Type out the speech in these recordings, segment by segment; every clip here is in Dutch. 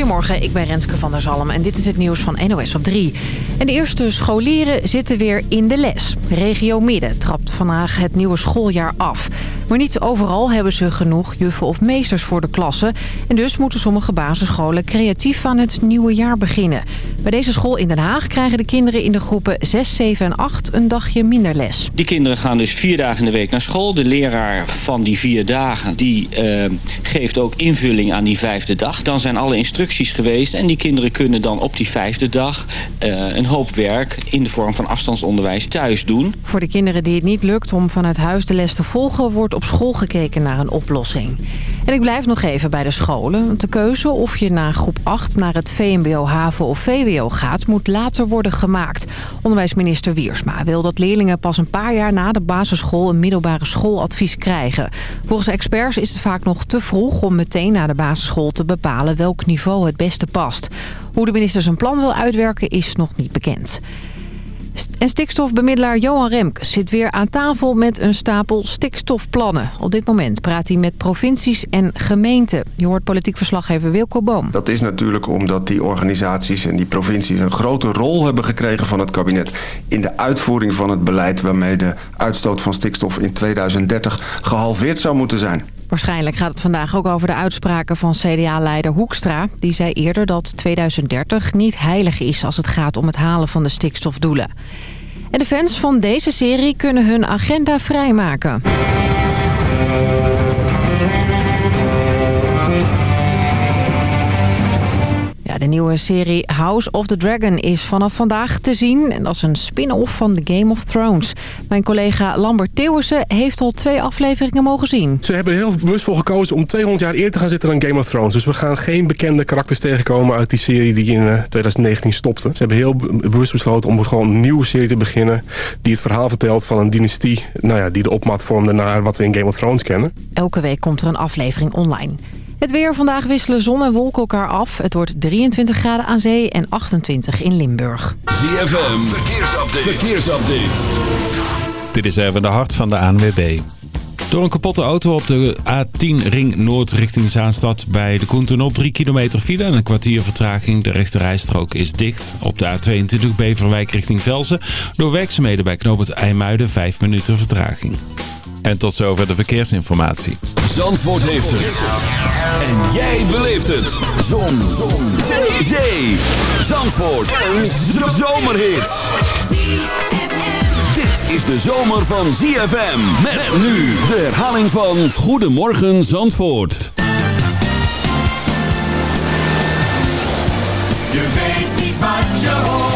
Goedemorgen, ik ben Renske van der Zalm en dit is het nieuws van NOS op 3. En de eerste scholieren zitten weer in de les. Regio Midden trapt vandaag het nieuwe schooljaar af. Maar niet overal hebben ze genoeg juffen of meesters voor de klassen. En dus moeten sommige basisscholen creatief aan het nieuwe jaar beginnen. Bij deze school in Den Haag krijgen de kinderen in de groepen 6, 7 en 8 een dagje minder les. Die kinderen gaan dus vier dagen in de week naar school. De leraar van die vier dagen die, uh, geeft ook invulling aan die vijfde dag. Dan zijn alle instructies geweest en die kinderen kunnen dan op die vijfde dag uh, een hoop werk in de vorm van afstandsonderwijs thuis doen. Voor de kinderen die het niet lukt om vanuit huis de les te volgen wordt op school gekeken naar een oplossing. En ik blijf nog even bij de scholen. De keuze of je na groep 8 naar het VMBO, HAVO of VWO gaat... moet later worden gemaakt. Onderwijsminister Wiersma wil dat leerlingen pas een paar jaar na de basisschool... een middelbare schooladvies krijgen. Volgens experts is het vaak nog te vroeg om meteen na de basisschool te bepalen... welk niveau het beste past. Hoe de minister zijn plan wil uitwerken is nog niet bekend. En stikstofbemiddelaar Johan Remke zit weer aan tafel met een stapel stikstofplannen. Op dit moment praat hij met provincies en gemeenten. Je hoort politiek verslaggever Wilco Boom. Dat is natuurlijk omdat die organisaties en die provincies een grote rol hebben gekregen van het kabinet... in de uitvoering van het beleid waarmee de uitstoot van stikstof in 2030 gehalveerd zou moeten zijn. Waarschijnlijk gaat het vandaag ook over de uitspraken van CDA-leider Hoekstra. Die zei eerder dat 2030 niet heilig is als het gaat om het halen van de stikstofdoelen. En de fans van deze serie kunnen hun agenda vrijmaken. de nieuwe serie House of the Dragon is vanaf vandaag te zien. En dat is een spin-off van The Game of Thrones. Mijn collega Lambert Theeuwissen heeft al twee afleveringen mogen zien. Ze hebben er heel bewust voor gekozen om 200 jaar eerder te gaan zitten dan Game of Thrones. Dus we gaan geen bekende karakters tegenkomen uit die serie die in 2019 stopte. Ze hebben heel bewust besloten om gewoon een nieuwe serie te beginnen... die het verhaal vertelt van een dynastie nou ja, die de opmaat vormde naar wat we in Game of Thrones kennen. Elke week komt er een aflevering online. Het weer vandaag wisselen zon en wolken elkaar af. Het wordt 23 graden aan zee en 28 in Limburg. ZFM, verkeersupdate. verkeersupdate. Dit is even de hart van de ANWB. Door een kapotte auto op de A10 Ring Noord richting Zaanstad bij de Koentunnel 3 kilometer file en een kwartier vertraging. De rechterrijstrook is dicht. Op de A22 Beverwijk richting Velsen door werkzaamheden bij knooppunt IJmuiden 5 minuten vertraging. En tot zover de verkeersinformatie. Zandvoort heeft het. En jij beleeft het. Zon. Zon. Zee. Zee. Zandvoort. Een zomerhit. Dit is de zomer van ZFM. Met nu de herhaling van Goedemorgen Zandvoort. Je weet niet wat je hoort.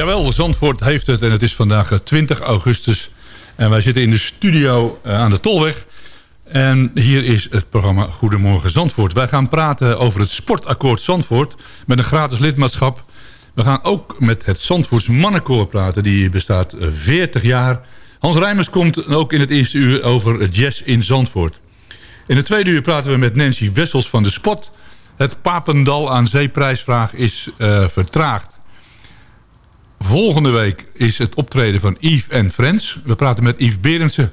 Jawel, Zandvoort heeft het en het is vandaag eh, 20 augustus. En wij zitten in de studio eh, aan de Tolweg. En hier is het programma Goedemorgen Zandvoort. Wij gaan praten over het Sportakkoord Zandvoort met een gratis lidmaatschap. We gaan ook met het Zandvoorts Mannenkoor praten. Die bestaat eh, 40 jaar. Hans Rijmers komt ook in het eerste uur over jazz in Zandvoort. In het tweede uur praten we met Nancy Wessels van de Spot. Het Papendal aan zeeprijsvraag is eh, vertraagd. Volgende week is het optreden van Yves en Friends. We praten met Yves Berendsen,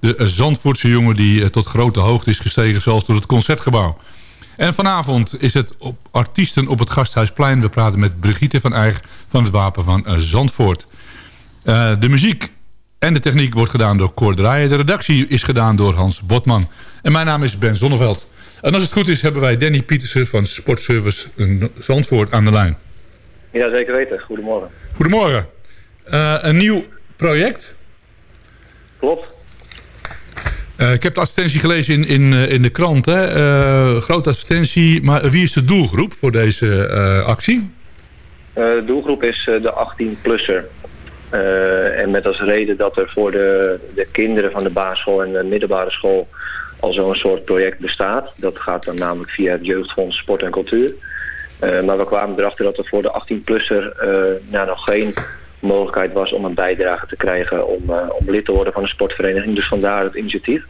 de Zandvoortse jongen... die eh, tot grote hoogte is gestegen, zelfs door het Concertgebouw. En vanavond is het op artiesten op het Gasthuisplein. We praten met Brigitte van Eijk van het Wapen van eh, Zandvoort. Eh, de muziek en de techniek wordt gedaan door Cor Draaien. De redactie is gedaan door Hans Botman. En mijn naam is Ben Zonneveld. En als het goed is hebben wij Danny Pietersen van Sportservice Zandvoort aan de lijn. Ja, zeker weten. Goedemorgen. Goedemorgen. Eh, een nieuw project. Klopt. Eh, ik heb de advertentie gelezen in, in, eh, in de krant. Hè? Grote advertentie. Maar wie is de doelgroep voor deze actie? De doelgroep is de 18-plusser. en met als reden dat er voor de, de kinderen van de basisschool en de middelbare school al zo'n soort project bestaat. Dat gaat dan namelijk via het Jeugdfonds Sport en Cultuur. Eh, maar we kwamen erachter dat er voor de 18-plusser nou, nog geen mogelijkheid was om een bijdrage te krijgen om, eh, om lid te worden van een sportvereniging. Dus vandaar het initiatief.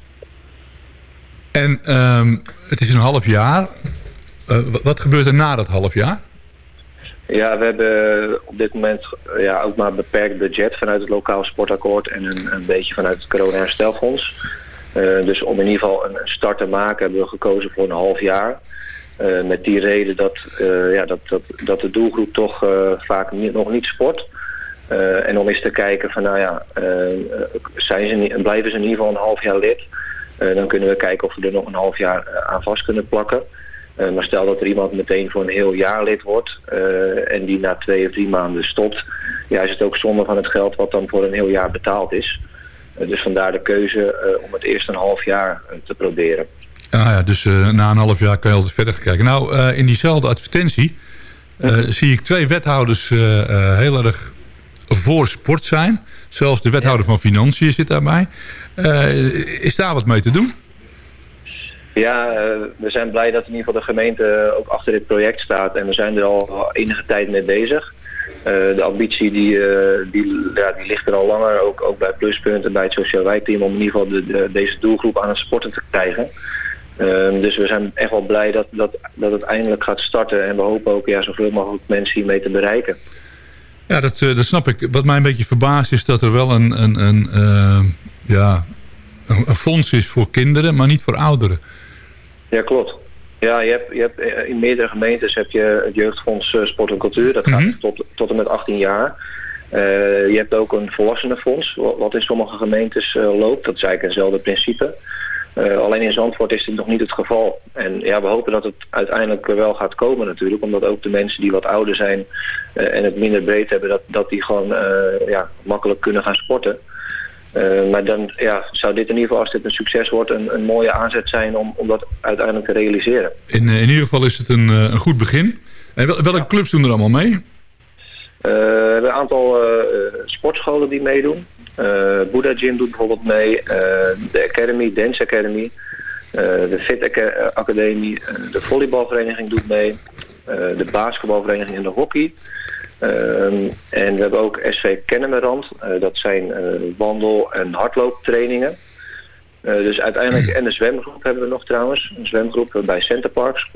En ehm, het is een half jaar. Eh, wat gebeurt er na dat half jaar? Ja, we hebben op dit moment eh, ja, ook maar beperkt budget vanuit het lokaal sportakkoord en een, een beetje vanuit het corona-herstelfonds. Eh, dus om in ieder geval een een start te maken hebben we gekozen voor een half jaar. Eh, met die reden dat, eh, ja, dat, dat, dat de doelgroep toch eh, vaak niet, nog niet sport. En om eens te kijken van nou ja, zijn ze blijven ze in ieder geval een half jaar lid. Dan kunnen we kijken of we er nog een half jaar aan vast kunnen plakken. Maar stel dat er iemand meteen voor een heel jaar lid wordt en die na twee of drie maanden stopt, ja, is het ook zonde van het geld wat dan voor een heel jaar betaald is. Dus vandaar de keuze om het eerst een half jaar te proberen. Ja, ja, dus eh, na een half jaar kan je altijd verder kijken. Nou, eh, in diezelfde advertentie eh, zie ik twee wethouders heel erg voor sport zijn. Zelfs de wethouder van Financiën zit daarbij. Is daar wat mee te doen? Ja, we zijn blij dat in ieder geval de gemeente ook achter dit project staat. En we zijn er al enige tijd mee bezig. De ambitie die, die, ja, die ligt er al langer, ook, ook bij Pluspunt en bij het Sociaal Wijkteam... om in ieder geval de, de- deze doelgroep aan het sporten te krijgen. Ehm, dus we zijn echt wel blij dat, dat, dat het eindelijk gaat starten. En we hopen ook ja, zoveel mogelijk mensen hiermee te bereiken. Ja, dat, eh, dat snap ik. Wat mij een beetje verbaast is dat er wel een, een, een, eh, ja, een, een fonds is voor kinderen, maar niet voor ouderen. Ja, klopt. Ja, je hebt, je hebt, eh, in meerdere gemeentes heb je het Jeugdfonds Sport en Cultuur. Dat gaat tot, tot en met 18 jaar. Je hebt ook een volwassenenfonds, wa- wat in sommige gemeentes loopt. Dat is eigenlijk hetzelfde principe. Eh, alleen in Zandvoort is dit nog niet het geval. En ja, we hopen dat het uiteindelijk wel gaat komen natuurlijk. Omdat ook de mensen die wat ouder zijn eh, en het minder breed hebben... dat, dat die gewoon eh, ja, makkelijk kunnen gaan sporten. Maar dan ja, zou dit in ieder geval, als dit een succes wordt... een, een mooie aanzet zijn om, om dat uiteindelijk te realiseren. In, in ieder geval is het een, een goed begin. En wel- welke clubs doen er allemaal mee? We hebben een aantal sportscholen die meedoen. Eh Buddha Gym doet bijvoorbeeld mee. eh, de Academy, Dance Academy. eh, de Fit Aca- Academie. de volleybalvereniging doet mee. de basketbalvereniging en de hockey. Ehm, en we hebben ook SV Kennemerrand. Eh, dat zijn wandel- en hardlooptrainingen. Dus uiteindelijk, en de zwemgroep hebben we nog trouwens. Een zwemgroep bij Centerparks.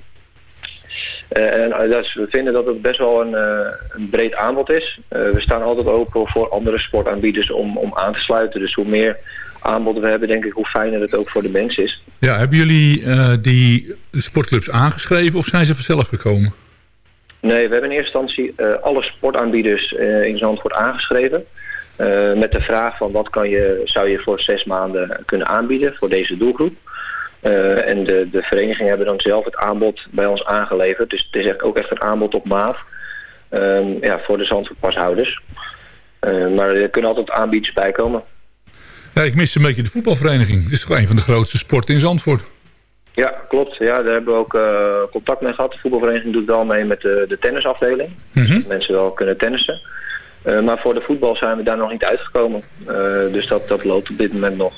Eh, en is- we vinden dat het best wel een, eh, een breed aanbod is. We staan altijd open voor andere sportaanbieders om, om aan te sluiten. Dus hoe meer aanbod we hebben, denk ik, hoe fijner het ook voor de mens is. Ja, hebben jullie die sportclubs aangeschreven of zijn ze vanzelf gekomen? Nee, we hebben in eerste instantie alle sportaanbieders eh, in Zandvoort aangeschreven. met de vraag van wat kan je, zou je voor zes maanden kunnen aanbieden voor deze doelgroep. Eh, en de, de verenigingen hebben dan zelf het aanbod bij ons aangeleverd. Dus het is echt ook echt een aanbod op maat ehm, ja, voor de Zandvoortpashouders. Eh, maar er kunnen altijd aanbieders bij komen. Ja, ik mis een beetje de voetbalvereniging. Het is toch een van de grootste sporten in Zandvoort. Ja, klopt. Ja, daar hebben we ook eh, contact mee gehad. De voetbalvereniging doet wel mee met de, de tennisafdeling. Mhm. Dat mensen wel kunnen tennissen. Maar voor de voetbal zijn we daar nog niet uitgekomen. Dus dat, dat loopt op dit moment nog.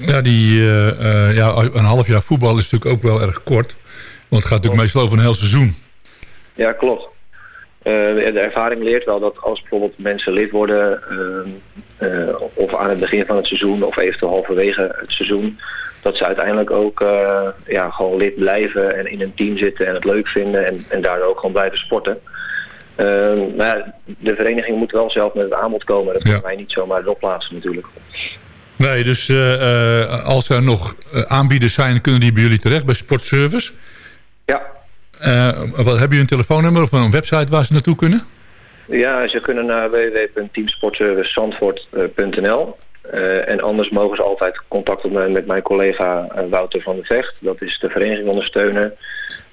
Ja, die, eh, eh, ja, een half jaar voetbal is natuurlijk ook wel erg kort. Want het gaat natuurlijk meestal over een heel seizoen. Ja, klopt. Eh, de ervaring leert wel dat als bijvoorbeeld mensen lid worden... eh, eh, of aan het begin van het seizoen of eventueel halverwege het seizoen... dat ze uiteindelijk ook ja, gewoon lid blijven en in een team zitten en het leuk vinden... en, en daardoor ook gewoon blijven sporten. Maar ja, de vereniging moet wel zelf met het aanbod komen. Dat kunnen wij niet zomaar erop plaatsen natuurlijk. Nee, dus eh, eh, als er nog eh, aanbieders zijn, kunnen die bij jullie terecht bij Sportservice? Ja. Wat, hebben jullie een telefoonnummer of een website waar ze naartoe kunnen? Ja, ze kunnen naar www.teamsportservicezandvoort.nl. Eh en anders mogen ze altijd contact opnemen met mijn collega Wouter van der Vecht. Dat is de vereniging ondersteuner.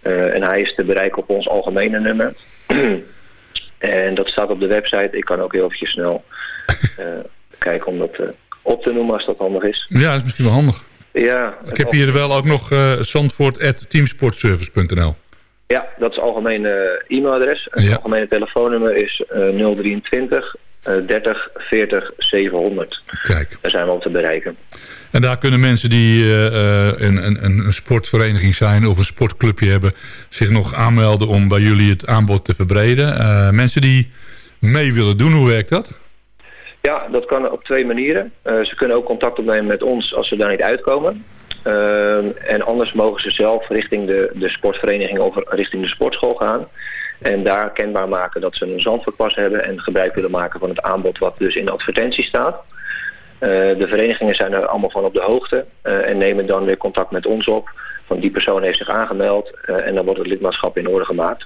Eh, en hij is te bereiken op ons algemene nummer. en dat staat op de website. Ik kan ook heel eventjes snel kijken om dat op te noemen als dat handig is. Ja, dat is misschien wel handig. Ja, Ik heb hier wel ook nog uh, zandvoort.teamsportservice.nl. Ja, dat is het algemene e-mailadres. Het Ja. algemene telefoonnummer is eh 023 eh 30 40 700. Kijk. Daar zijn we op te bereiken. En daar kunnen mensen die eh, eh, een, een, een sportvereniging zijn of een sportclubje hebben... zich nog aanmelden om bij jullie het aanbod te verbreden. Eh, mensen die mee willen doen, hoe werkt dat? Ja, dat kan op twee manieren. Eh, ze kunnen ook contact opnemen met ons als ze daar niet uitkomen. Ehm, en anders mogen ze zelf richting de, de sportvereniging of richting de sportschool gaan. En daar kenbaar maken dat ze een zandvoortpas hebben en gebruik willen maken van het aanbod wat dus in de advertentie staat. Eh, de verenigingen zijn er allemaal van op de hoogte eh, en nemen dan weer contact met ons op. Van die persoon heeft zich aangemeld eh, en dan wordt het lidmaatschap in orde gemaakt.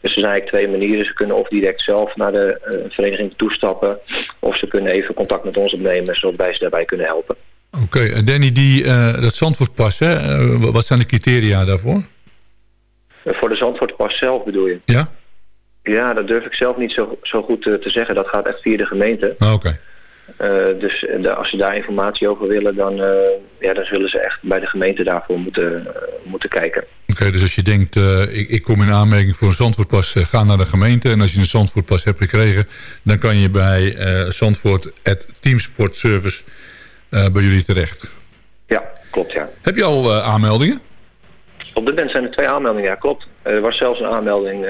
Dus er zijn eigenlijk twee manieren. Ze kunnen of direct zelf naar de eh, vereniging toestappen... of ze kunnen even contact met ons opnemen... zodat wij ze daarbij kunnen helpen. Oké, en Danny, die, eh, dat Zandvoortpas, hè, eh, wat zijn de criteria daarvoor? Voor de Zandvoortpas zelf bedoel je? Ja? Ja, dat durf ik zelf niet zo, zo goed te zeggen. Dat gaat echt via de gemeente. Ah, Oké. Eh, dus eh, de- als ze daar informatie over willen... Dan, eh, ja, dan zullen ze echt bij de gemeente daarvoor moeten, moeten kijken. Oké, dus als je denkt, ik, ik kom in aanmerking voor een Zandvoortpas, ga naar de gemeente. En als je een Zandvoortpas hebt gekregen, dan kan je bij Zandvoort at Teamsportservice bij jullie terecht. Ja, klopt ja. Heb je al aanmeldingen? Op dit moment zijn er twee aanmeldingen, ja klopt. Er was zelfs een aanmelding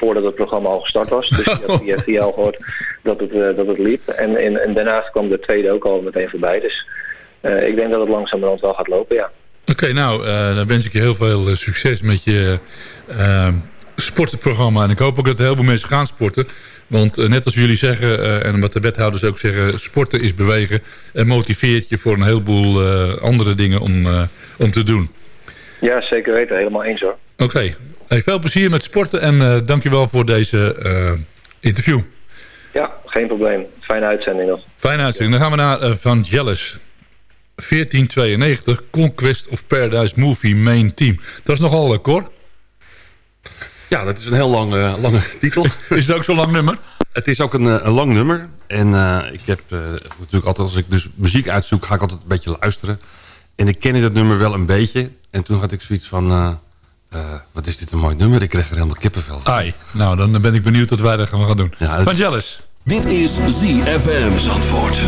voordat het programma al gestart was. Dus je had via, via al gehoord dat het, eh, dat het liep. En, en, en daarnaast kwam de tweede ook al meteen voorbij. Dus eh, ik denk dat het langzamerhand wel gaat lopen, ja. Oké, nou, eh, dan wens ik je heel veel succes met je eh, sportenprogramma. En ik hoop ook dat heel veel mensen gaan sporten. Want net als jullie zeggen, en wat de wethouders ook zeggen... sporten is bewegen en motiveert je voor een heleboel eh, andere dingen om, om te doen. Ja, zeker weten. Helemaal eens hoor. Oké, Hey, veel plezier met sporten en eh dankjewel voor deze eh, interview. Ja, geen probleem. Fijne uitzending nog. Fijne uitzending. Dan gaan we naar eh, Van Jealous. 1492, Conquest of Paradise Movie Main Team. Dat is nogal een Cor. Ja, dat is een heel lang, lange titel. is het ook zo'n lang nummer? Het is ook een, een lang nummer. En eh, ik heb eh, natuurlijk altijd, als ik dus muziek uitzoek, ga ik altijd een beetje luisteren. En ik ken dit nummer wel een beetje. En toen had ik zoiets van, eh, eh, wat is dit een mooi nummer. Ik kreeg er helemaal kippenvel van. Ai, nou dan ben ik benieuwd wat wij daar gaan doen. Ja, het- Van Jealous. Dit is ZFM Zandvoort.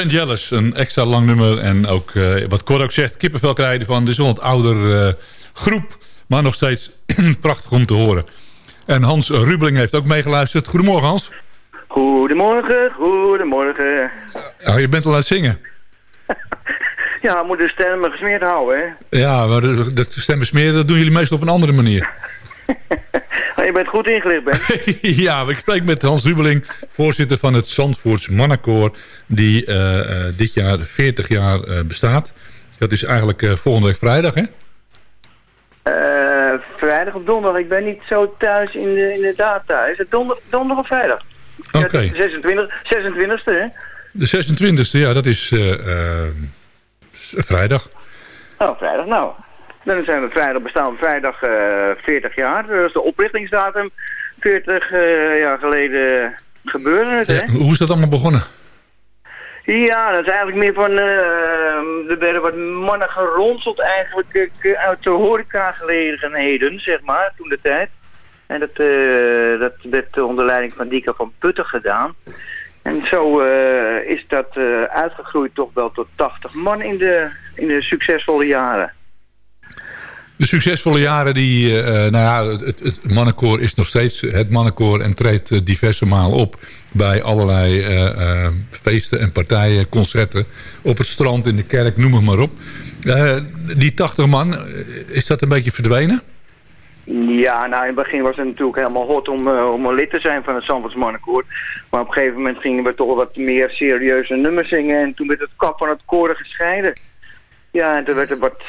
Vangelis, een extra lang nummer. En ook, eh, wat Cor ook zegt, kippenvel krijgen ervan. Het is wel wat ouder eh, groep, maar nog steeds prachtig om te horen. En Hans Rubeling heeft ook meegeluisterd. Goedemorgen Hans. Goedemorgen, goedemorgen. Ja, je bent al aan het zingen. Ja, we moeten de stemmen gesmeerd houden, hè? Ja, maar de- dat stemmen smeren, dat doen jullie meestal op een andere manier. Oh, je bent goed ingelicht, Ben. ja, ik spreek met Hans Rubeling, voorzitter van het Zandvoorts Mannenkoor... die eh, eh, dit jaar 40 jaar eh, bestaat. Dat is eigenlijk volgende week vrijdag, hè? Vrijdag of donderdag. Ik ben niet zo thuis in de, in de data. Is het donder, donderdag of vrijdag? Oké. Ja, 26, 26e, hè? De 26e, ja, dat is vrijdag. Oh, vrijdag. Nou, dan zijn we vrijdag, bestaan we vrijdag eh 40 jaar. Dat is de oprichtingsdatum. 40 eh, jaar geleden gebeurde het, hè? Hoe is dat allemaal begonnen? Ja, dat is eigenlijk meer van... eh, er werden wat mannen geronseld eigenlijk eh, uit de horecagelegenheden, zeg maar, toen de tijd. En dat, eh, dat werd onder leiding van Dika van Putten gedaan. En zo eh, is dat eh, uitgegroeid toch wel tot 80 man in de, in de succesvolle jaren. De succesvolle jaren, die, eh, nou ja, het, het mannenkoor is nog steeds het mannenkoor... en treedt eh, diverse malen op bij allerlei eh, eh, feesten en partijen, concerten... op het strand, in de kerk, noem het maar op. Eh, die 80 man, eh, is dat een beetje verdwenen? Ja, nou in het begin was het natuurlijk helemaal hot om, eh, om een lid te zijn van het Zandvoorts Mannenkoor. Maar op een gegeven moment gingen we toch wat meer serieuze nummers zingen. En toen werd het kap van het koren gescheiden. Ja, en toen werd het wat...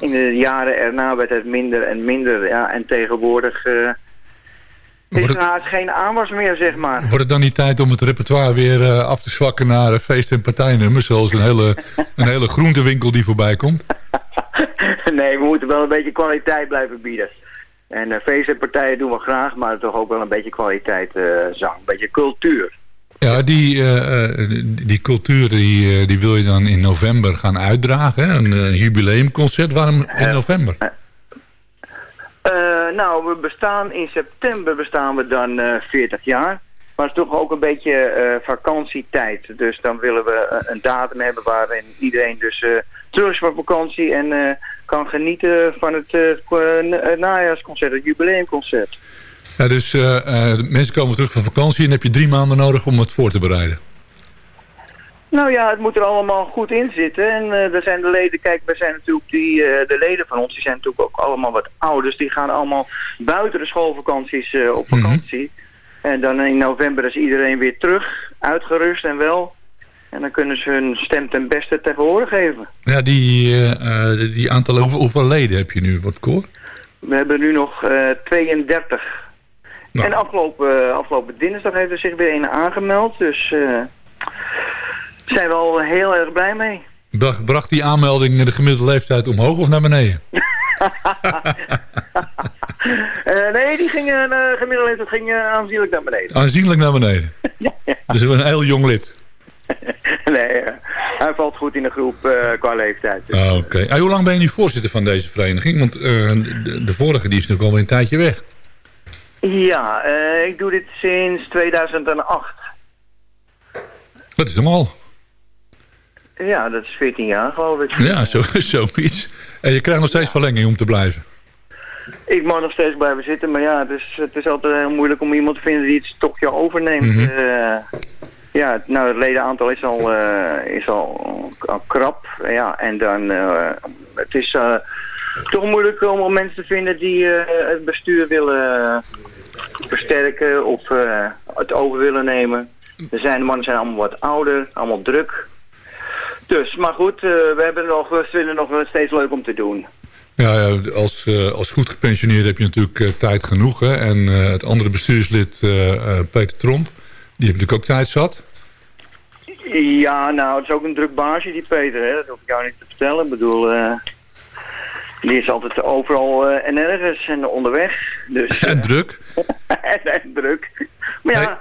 In de jaren erna werd het minder en minder. Ja, en tegenwoordig... eh is er het- haast geen aanwas meer, zeg maar. Wordt het dan niet tijd om het repertoire weer eh, af te zwakken... naar eh, feest- en partijnummers, zoals een hele, een hele groentewinkel die voorbij komt? nee, we moeten wel een beetje kwaliteit blijven bieden. En feesten en partijen doen we graag, maar toch ook wel een beetje kwaliteit zang. Een beetje cultuur. Ja, die, eh, eh, die cultuur die, eh, die wil je dan in november gaan uitdragen. Hè? Een jubileumconcert. Waarom in november? Nou, we bestaan in september bestaan we dan eh 40 jaar. Maar het is toch ook een beetje vakantietijd. Dus dan willen we een datum hebben waarin iedereen dus terug is van vakantie en kan genieten van het het najaarsconcert, het jubileumconcert. Ja, dus eh, eh, mensen komen terug van vakantie en heb je drie maanden nodig om het voor te bereiden. Nou ja, het moet er allemaal goed in zitten. En eh er zijn de leden, kijk, we zijn natuurlijk die, de leden van ons, die zijn natuurlijk ook allemaal wat ouders. Die gaan allemaal buiten de schoolvakanties op vakantie. En dan in november is iedereen weer terug, uitgerust en wel. En dan kunnen ze hun stem ten beste te horen geven. Ja, die, die aantallen, hoeveel, hoeveel leden heb je nu, wat koor? We hebben nu nog eh 32. Nou. En afgelopen, afgelopen dinsdag heeft er zich weer een aangemeld. Dus eh zijn we al heel erg blij mee. Bracht, die aanmelding de gemiddelde leeftijd omhoog of naar beneden? Eh, nee, die ging, eh gemiddeld leeftijd ging eh, aanzienlijk naar beneden. Aanzienlijk naar beneden. Dus we een heel jong lid. nee, eh, hij valt goed in de groep eh, qua leeftijd. Dus. Ah, Oké. Ah, hoe lang ben je nu voorzitter van deze vereniging? Want eh, de, de vorige die is natuurlijk al een tijdje weg. Ja, eh, ik doe dit sinds 2008. Dat is hem al. Ja, dat is 14 jaar geloof ik. Ja, zo, zoiets. En je krijgt nog steeds verlenging om te blijven. Ik mag nog steeds blijven zitten, maar ja, het is, het is altijd heel moeilijk om iemand te vinden die het stokje overneemt. Mhm. Eh, ja, nou, het ledenaantal is al, eh, is al, al krap. Ja, en dan, het is eh, toch moeilijk om, mensen te vinden die eh, het bestuur willen versterken of eh, het over willen nemen. Er zijn, de mannen zijn allemaal wat ouder, allemaal druk. Dus, maar goed, eh, we, hebben nog, we vinden het nog steeds leuk om te doen. Ja, als, eh, als goed gepensioneerd heb je natuurlijk eh, tijd genoeg. Hè? En eh, het andere bestuurslid, eh, eh, Peter Tromp, die heeft natuurlijk ook tijd zat. Ja, nou, het is ook een druk baasje, die Peter. Hè? Dat hoef ik jou niet te vertellen. Ik bedoel, eh, die is altijd overal eh, en ergens en onderweg. Dus, En druk. en, en druk. Maar ja,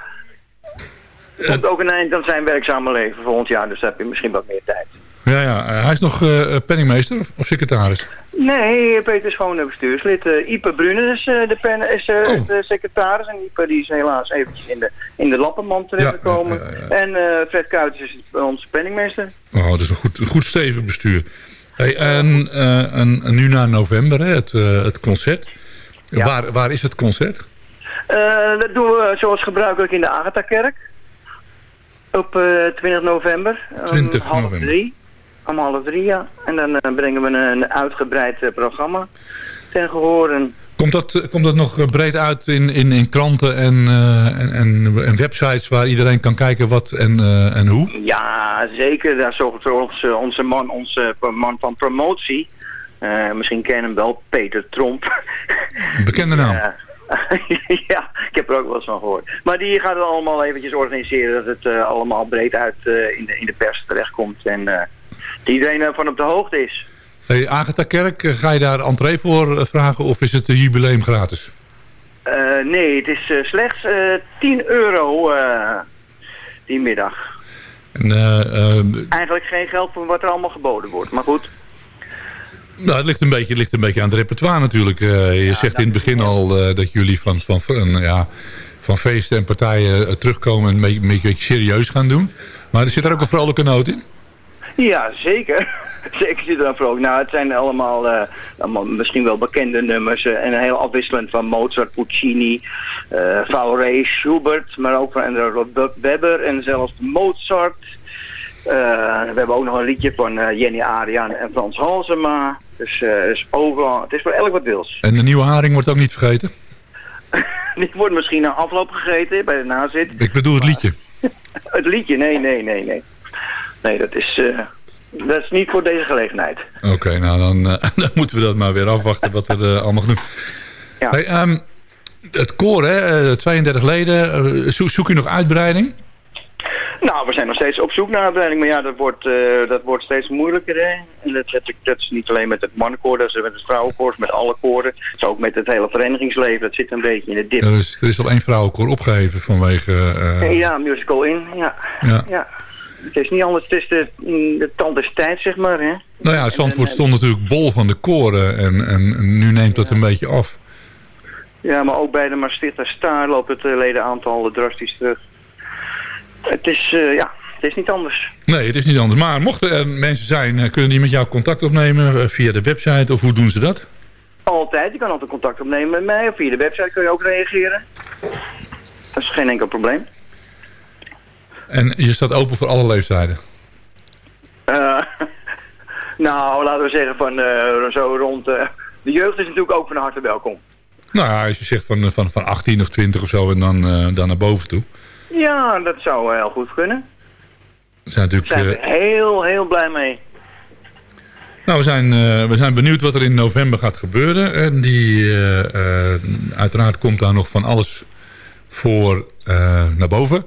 er komt ook een eind aan zijn werkzame leven volgend jaar. Dus dan heb je misschien wat meer tijd. Ja, ja. Eh, hij is nog eh, penningmeester of, secretaris? Nee, Peter is gewoon bestuurslid. Uh, Ipe Brunen is, de, pen, is Oh. de secretaris. En Ipe die is helaas eventjes in de, in de lappenmand terechtgekomen. En Fred Kuiters is onze penningmeester. Oh, dat is een goed, een goed stevig bestuur. Hey, en, eh, en, nu naar november, hè, het, eh, het concert. Ja. Waar, waar is het concert? Eh, dat doen we zoals gebruikelijk in de Agatha-kerk. Op eh 20 november. Om 20 half november. drie. Om half drie, ja. En dan brengen we een uitgebreid programma ten gehoor. Komt dat, eh, komt dat nog eh, breed uit in, in, in kranten en, eh, en, en, en websites waar iedereen kan kijken wat en, en hoe? Ja, zeker. Daar zorgt voor onze, onze man, onze man van promotie. Misschien ken je hem wel, Peter Tromp. Bekende naam. Ja. ja, ik heb er ook wel eens van gehoord. Maar die gaat het allemaal eventjes organiseren dat het allemaal breed uit in, de, in de pers terechtkomt. En dat iedereen ervan op de hoogte is. Hey, Agatha Kerk, eh, ga je daar entree voor eh, vragen of is het eh, jubileum gratis? Nee, het is slechts eh 10 euro die middag. En, Eigenlijk geen geld voor wat er allemaal geboden wordt. Maar goed, nou, het, ligt een beetje, ligt een beetje aan het repertoire natuurlijk. Je zegt in het begin al dat jullie van, van, van, ja, van feesten en partijen terugkomen en een beetje, een beetje serieus gaan doen. Maar er zit er ook een vrolijke noot in. Ja, zeker. zeker zit er dan voor ook. Nou, het zijn allemaal, eh, allemaal misschien wel bekende nummers. eh, en heel afwisselend van Mozart, Puccini, eh Fauré, Schubert. Maar ook van en Robert Webber en zelfs Mozart. We hebben ook nog een liedje van Jenny Arian en Frans Halsema. Dus, overal, het is voor elk wat wils. En de nieuwe haring wordt ook niet vergeten. Die wordt misschien na afloop gegeten bij de nazit. Ik bedoel het liedje. Het liedje, nee, nee, nee, nee. Nee, dat is, eh, dat is niet voor deze gelegenheid. Oké, nou dan, eh, dan moeten we dat maar weer afwachten wat er eh, allemaal genoeg. Ja. Hey, ehm, het koor, hè, eh, 32 leden. zoek, u nog uitbreiding? Nou, we zijn nog steeds op zoek naar uitbreiding, maar ja, dat wordt, dat wordt steeds moeilijker. Hè? En dat, dat, dat is niet alleen met het mannenkoor, dat is met het vrouwenkoor, met alle koren. Is ook met het hele verenigingsleven, dat zit een beetje in de dip. Er is, er is al één vrouwenkoor opgegeven vanwege... Ja, musical in, ja. Ja. ja. Het is niet anders, het is de, mm, de tand des tijds, zeg maar. Hè? Nou ja, Zandvoort stond natuurlijk bol van de koren en, en nu neemt dat een beetje af. Ja, maar ook bij de Maastrichter Star loopt het eh, ledenaantal drastisch terug. Het is, eh, ja, het is niet anders. Nee, het is niet anders. Maar mochten er mensen zijn, eh, kunnen die met jou contact opnemen via de website of hoe doen ze dat? Altijd, je kan altijd contact opnemen met mij. Of via de website kun je ook reageren. Dat is geen enkel probleem. En je staat open voor alle leeftijden. Eh, nou, laten we zeggen van eh, zo rond... eh, de jeugd is natuurlijk ook van harte welkom. Nou ja, als je zegt van, van, van 18 of 20 of zo en dan, dan naar boven toe. Ja, dat zou heel goed kunnen. We zijn Daar natuurlijk... zijn eh, we heel, heel blij mee. Nou, we zijn, we zijn benieuwd wat er in november gaat gebeuren. En die, uiteraard komt daar nog van alles voor naar boven.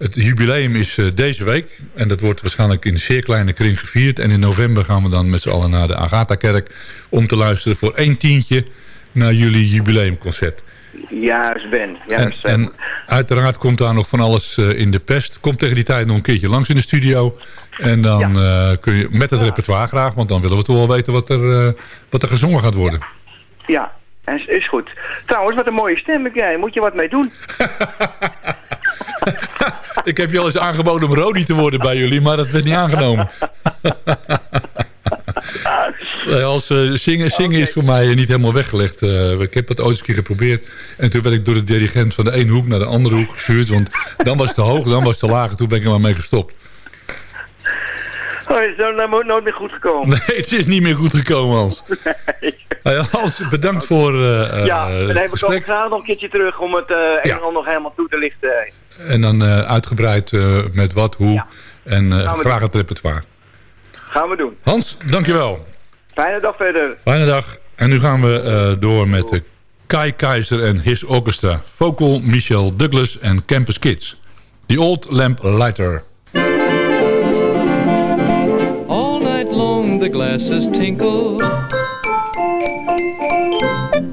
Het jubileum is eh, deze week. En dat wordt waarschijnlijk in een zeer kleine kring gevierd. En in november gaan we dan met z'n allen naar de Agatha-kerk... om te luisteren voor één tientje naar jullie jubileumconcert. Juist, Ben. En, Juist, Ben. en uiteraard komt daar nog van alles eh, in de pest. Kom tegen die tijd nog een keertje langs in de studio. En dan eh, kun je met het repertoire graag... want dan willen we toch wel weten wat er, wat er gezongen gaat worden. Ja, is, is goed. Trouwens, wat een mooie stem heb jij. Moet je wat mee doen? Ik heb je al eens aangeboden om Rodi te worden bij jullie... maar dat werd niet aangenomen. Nee, Als eh, zingen, zingen is voor mij niet helemaal weggelegd. Eh, ik heb het ooit eens een keer geprobeerd. En toen werd ik door de dirigent van de ene hoek naar de andere hoek gestuurd. Want dan was het te hoog, dan was het te laag. En toen ben ik er maar mee gestopt. Oh, is dat nou nooit meer goed gekomen? Nee, het is niet meer goed gekomen, Hans. Hey, Hans, bedankt voor eh, ja, eh, dan het heb ik graag nog een keertje terug om het eh een en nog helemaal toe te lichten. En dan eh, uitgebreid eh, met wat, hoe. En eh, we graag doen. het repertoire. Gaan we doen. Hans, dankjewel. Fijne dag verder. Fijne dag. En nu gaan we eh, door met de Kai Keizer en His Orchestra. Vocal Michel Douglas en Campus Kids. The Old Lamp Lighter. All night long the glasses tinkle.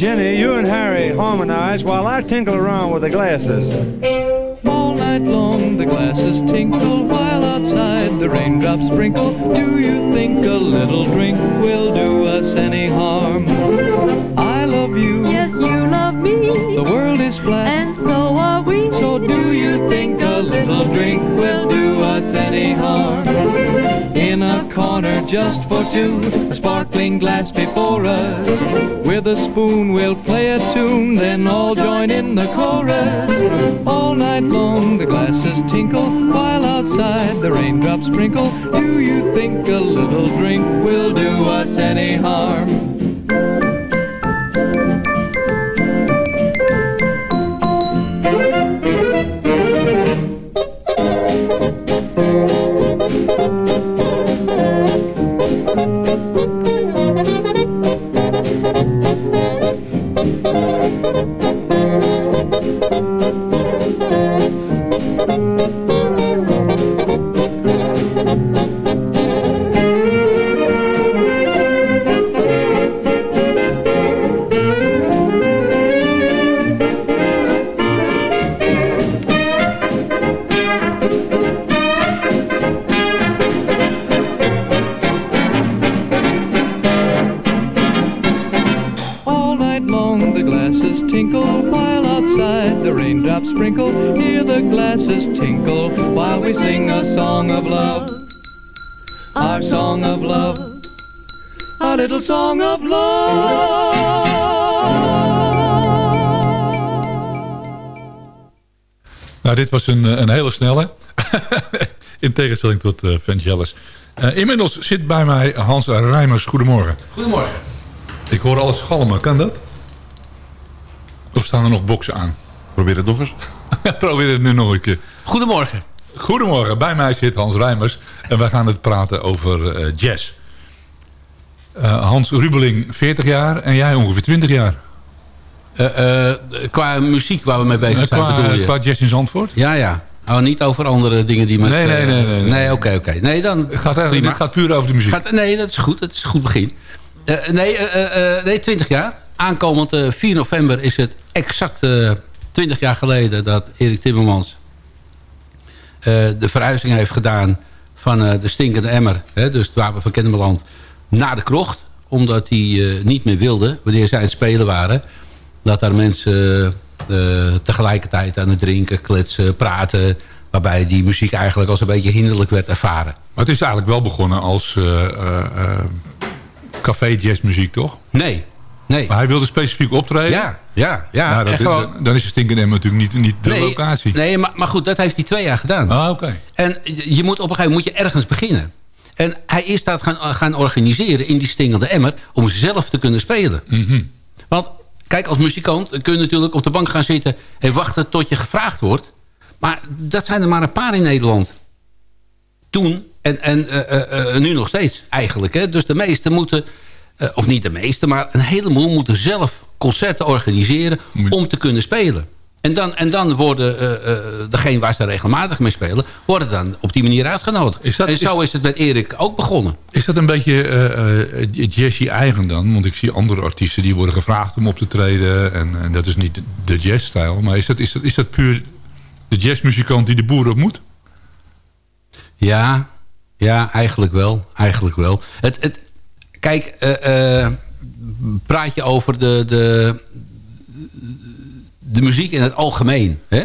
Jenny, you and Harry harmonize while I tinkle around with the glasses. All night long the glasses tinkle while outside the raindrops sprinkle. Do you think a little drink will do us any harm? I love you. Yes, you love me. The world is flat. And so are we. So do you think a little drink will do us any harm? In a corner just for two, a sparkling glass before us. With a spoon we'll play a tune, then all join in the chorus. All night long the glasses tinkle, while outside the raindrops sprinkle. Do you think a little drink will do us any harm? Dit was een, eh, een hele snelle. In tegenstelling tot uh, Vangelis. Eh, inmiddels zit bij mij Hans Rijmers. Goedemorgen. Goedemorgen. Ik hoor alles galmen. Kan dat? Of staan er nog boksen aan? Probeer het nog eens. Probeer het nu nog een keer. Goedemorgen. Goedemorgen. Bij mij zit Hans Rijmers. En wij gaan het praten over eh, jazz. Eh, Hans Rubeling 40 jaar en jij ongeveer 20 jaar. Eh, eh, qua muziek waar we mee bezig Eh, zijn, qua- bedoel je? qua jazz in Zandvoort? Ja, ja. Oh, niet over andere dingen die met... Nee, nee, nee, nee, nee. Oké, oké. Nee, dan... Het gaat, eigenlijk, dit gaat puur over de muziek. Gaat, nee, dat is goed. Dat is een goed begin. Nee, nee, 20 jaar. Aankomend eh, 4 november is het exact eh 20 jaar geleden... dat Erik Timmermans de verhuizing heeft gedaan... van de stinkende emmer, hè, dus het wapen van Kennemerland... naar de krocht. Omdat hij niet meer wilde, wanneer zij aan het spelen waren... dat daar mensen eh, tegelijkertijd aan het drinken, kletsen, praten... waarbij die muziek eigenlijk als een beetje hinderlijk werd ervaren. Maar het is eigenlijk wel begonnen als eh, eh, café jazzmuziek, toch? Nee, nee. Maar hij wilde specifiek optreden? Ja, ja, ja. Nou, dat, gewoon- dan is de Stinkende Emmer natuurlijk niet, niet de nee, locatie. Nee, maar, maar goed, dat heeft hij twee jaar gedaan. Ah, oké. En je moet op een gegeven moment moet je ergens beginnen. En hij is dat gaan, gaan organiseren in die stingende emmer... om zelf te kunnen spelen. Mhm. Want kijk, als muzikant kun je natuurlijk op de bank gaan zitten... en wachten tot je gevraagd wordt. Maar dat zijn er maar een paar in Nederland. Toen en, en eh, eh, eh, nu nog steeds eigenlijk. Hè? Dus de meesten moeten... of niet de meeste, maar een heleboel moeten zelf concerten organiseren... om te kunnen spelen. En dan, en dan worden eh, eh, degene waar ze regelmatig mee spelen... worden dan op die manier uitgenodigd. en zo is het met Erik ook begonnen. Is dat een beetje eh, eh, jazzy eigen dan? Want ik zie andere artiesten die worden gevraagd om op te treden. En, en dat is niet de jazzstijl. Maar is dat, is, dat, is dat puur de jazzmuzikant die de boer op moet? Ja, ja, eigenlijk wel. Eigenlijk wel. Het, het, kijk, praat je over de, de, de muziek in het algemeen. Hè?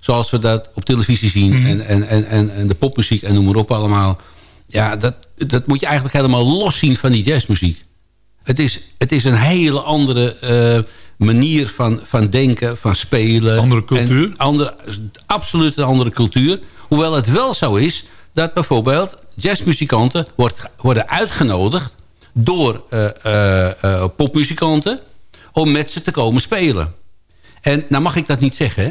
Zoals we dat op televisie zien. En, en, en, en, en de popmuziek en noem maar op allemaal. Ja, dat, dat moet je eigenlijk helemaal los zien van die jazzmuziek. Het is, het is een hele andere eh, manier van, van denken, van spelen. Andere cultuur? Andere, absoluut een andere cultuur. Hoewel het wel zo is dat bijvoorbeeld jazzmuzikanten wordt, worden uitgenodigd door eh, eh, popmuzikanten om met ze te komen spelen. En nou mag ik dat niet zeggen, hè?